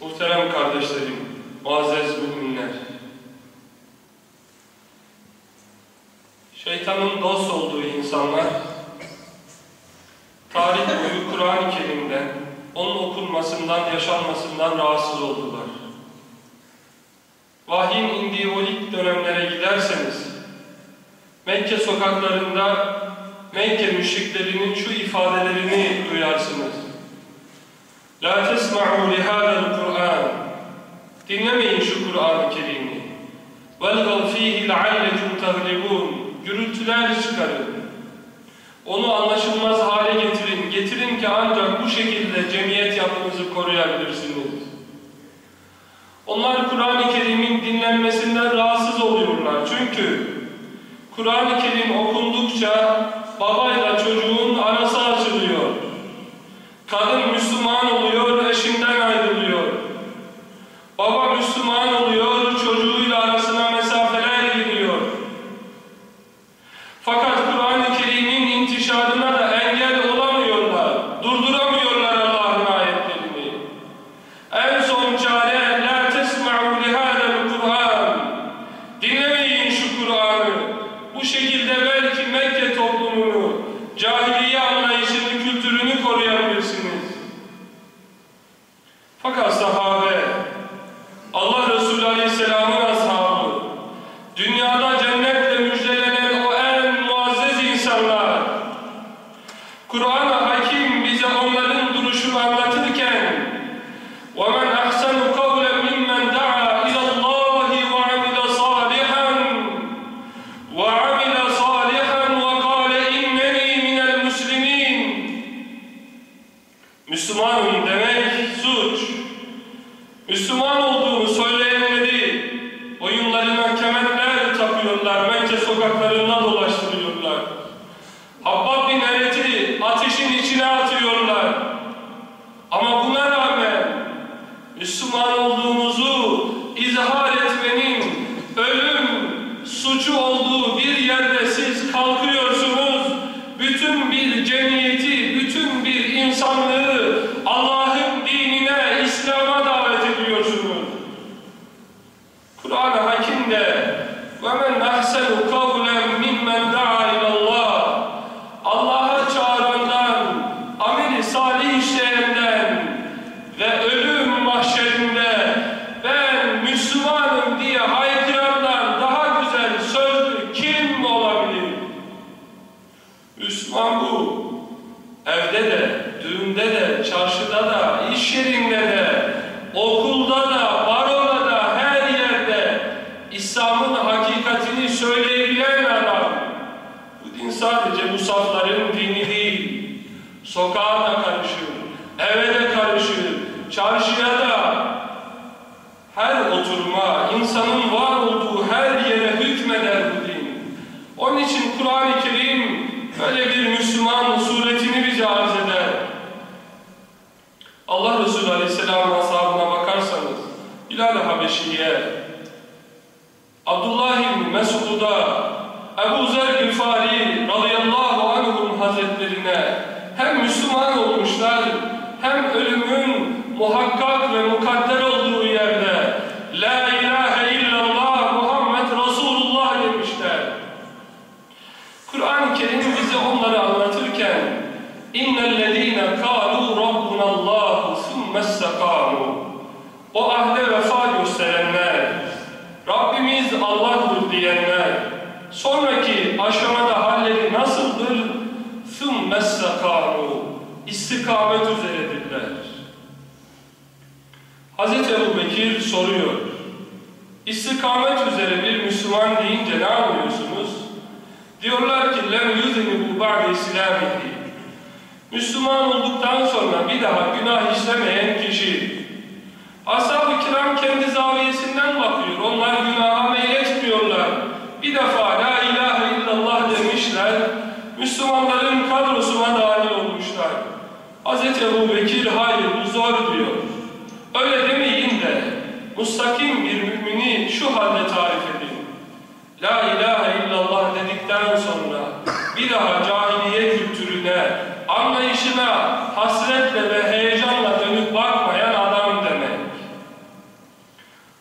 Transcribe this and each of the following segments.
Muhterem kardeşlerim, muazzez müminler. Şeytanın dost olduğu insanlar, tarih boyu Kur'an-ı Kerim'den, onun okunmasından, yaşanmasından rahatsız oldular. Vahyin indiği o ilk dönemlere giderseniz, Mekke sokaklarında Mekke müşriklerinin şu ifadelerini duyarsınız. La tesma'u lihâzel Kur'an. Dinlemeyin şu Kur'an-ı Kerim'i. Velgav fîhi leallekum tahlibûn. Gürültüler çıkarın. Onu anlaşılmaz hale getirin. Getirin ki ancak bu şekilde cemiyet yapınızı koruyabilirsiniz. Onlar Kur'an-ı Kerim'in dinlenmesinden rahatsız oluyorlar. Çünkü Kur'an-ı Kerim okundukça babayla çocuğu Müslüman oluyor, Kur'an-ı Hakim'de وَمَنْ أَحْسَنُ قَوْلًا مِمَّنْ دَعَا إِلَى اللّٰهِ Allah'a çağırandan, ameli salih işleyenden ve ölüm mahşerinde ben Müslümanım diye haykırandan daha güzel sözlü kim olabilir? Müslüman bu. Evde de, düğünde de, çarşıda da, iş yerinde de, Hz. Ebu Bekir soruyor. İstikamet üzere bir Müslüman deyince ne anlıyorsunuz? Diyorlar ki lem yuzini bu ba'de. Müslüman olduktan sonra bir daha günah işlemeyen kişi. Ashab-ı sakin bir mümini şu halde tarif edin. La ilahe illallah dedikten sonra bir daha cahiliye kültürüne, anlayışına hasretle ve heyecanla dönüp bakmayan adam demek.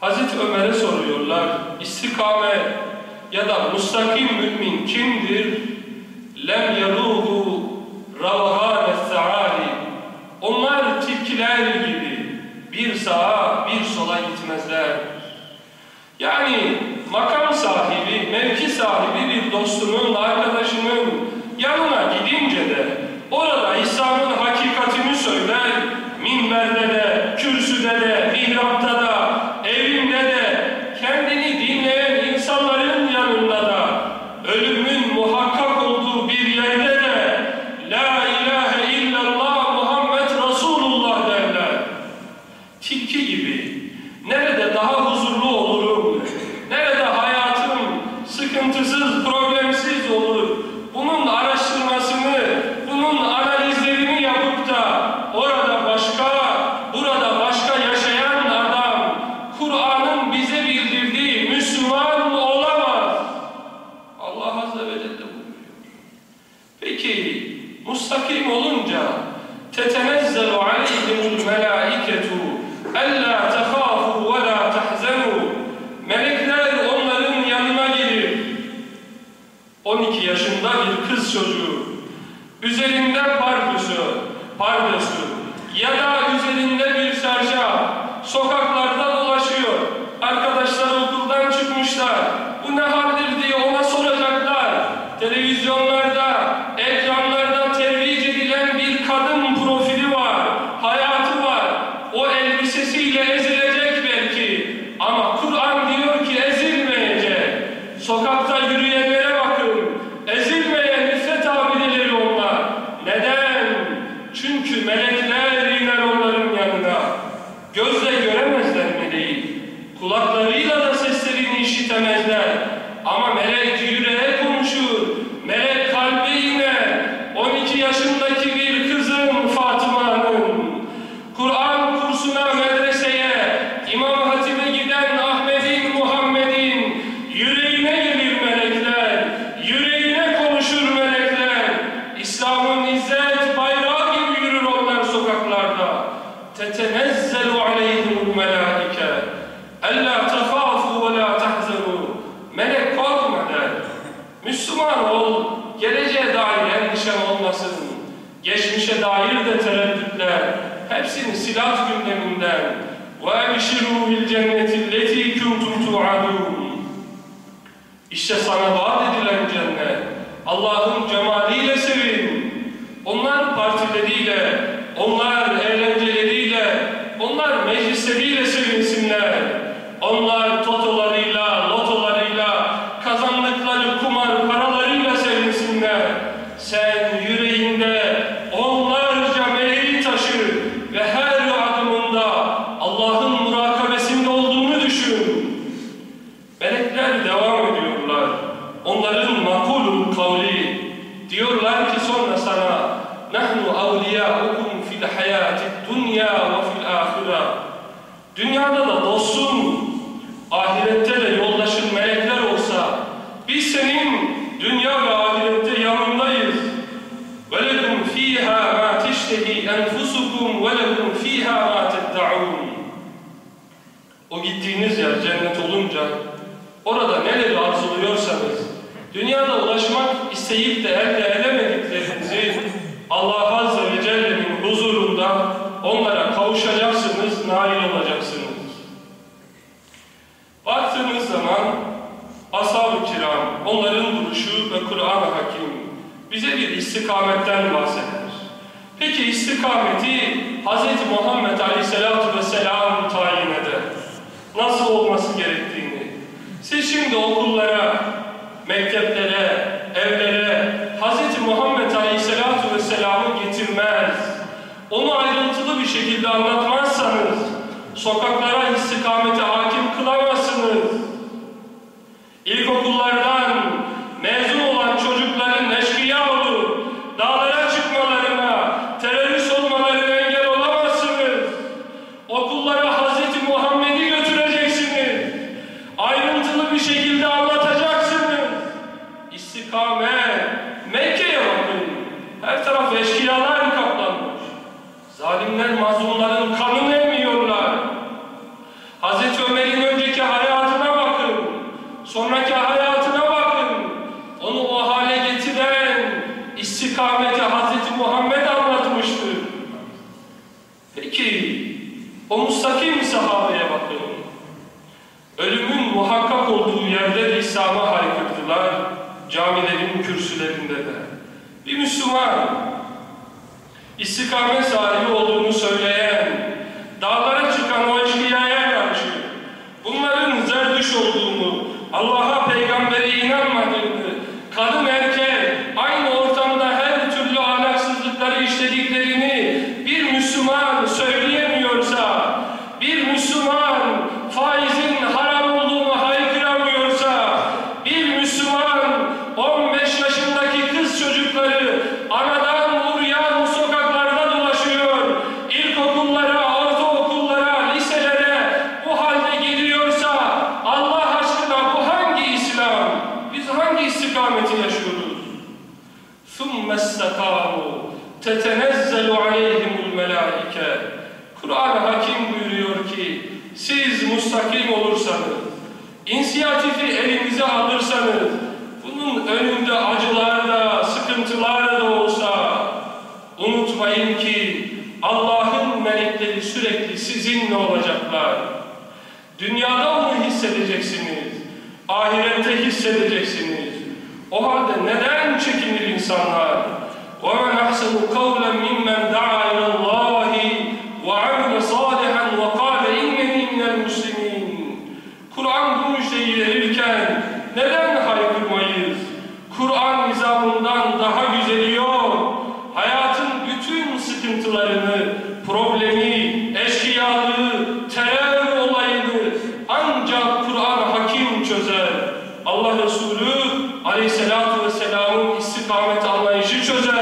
Hazreti Ömer'e soruyorlar, istikamet ya da mustakim mümin kimdir? Lem yaruhu sağa bir sola gitmezler. Yani makam sahibi, mevki sahibi bir dostunun, arkadaşının yanına gidince de orada İslam'ın hakikatini söyler, minberde de, kürsüde de, mihrapta da, üzerinde pardüsü, pardüsü ya da üzerinde bir şarja sokaklarda dolaşıyor. Arkadaşlar okuldan çıkmışlar. Bu ne Müslüman ol, geleceğe dair endişen olmasın. Geçmişe dair de tereddütler, hepsini silah gündeminden. وَاَبْشِرُوا بِالْجَنَّةِ الَّتِي كُنْتُمْ تُوعَدُونَ İşte sana vaat edilen cennet. Allah'ın cemaliyle sevin. Onlar partileriyle, onlar onların makulun kavli. Diyorlar ki sonra sana nahnu avliyaukum fil hayati dunya ve fil ahira. Dünyada da dostun, ahirette de yoldaşın melekler olsa biz senin dünya ve ahirette yanındayız. Ve lekum fiha ma teştehi enfusukum ve lekum fiha ma teddaun. O gittiğiniz yer cennet olunca orada neleri arzuluyorsanız dünyada ulaşmak isteyip de elde edemediklerinizi Allah Azze ve Celle'nin huzurunda onlara kavuşacaksınız, nail olacaksınız. Baktığınız zaman ashab-ı kiram, onların duruşu ve Kur'an-ı Hakim bize bir istikametten bahseder. Peki istikameti Hz. Muhammed Aleyhisselatü Vesselam tayin eder. Nasıl olması gerektiğini. Siz şimdi okullara, mekteplere, evlere Hz. Muhammed Aleyhisselatü Vesselam'ı getirmez. Onu ayrıntılı bir şekilde anlatmazsanız sokaklara istikamete hakim kılamazsınız. İlkokullardan istikamet, Mekke'ye bakın. Her taraf eşkıyalar kaplanmış. Zalimler mazlumların kanını emiyorlar. Hazreti Ömer'in önceki hayatına bakın. Sonraki hayatına bakın. Onu o hale getiren istikamete Hazreti Muhammed anlatmıştır. Peki o mustakim sahabeye bakın. Ölümün muhakkak olduğu yerde İslam'a haykırdılar. Camilerin kürsülerinde de. Bir Müslüman istikamet sahibi olduğunu söyleyen, dağlara çıkan o eşkıyaya karşı bunların zerdüş olduğunu, Allah'a ثُمَّ اسْتَقَامُوا تَتَنَزَّلُ عَلَيْهِمُ الْمَلَائِكَةِ Kur'an Hakim buyuruyor ki siz mustakim olursanız, inisiyatifi elinize alırsanız, bunun önünde acılar da, sıkıntılar da olsa, unutmayın ki Allah'ın melekleri sürekli sizinle olacaklar. Dünyada onu hissedeceksiniz, ahirette hissedeceksiniz. O halde neden çekinir insanlar? وَمَنْ أَحْسَنُ قَوْلًا مِمَّنْ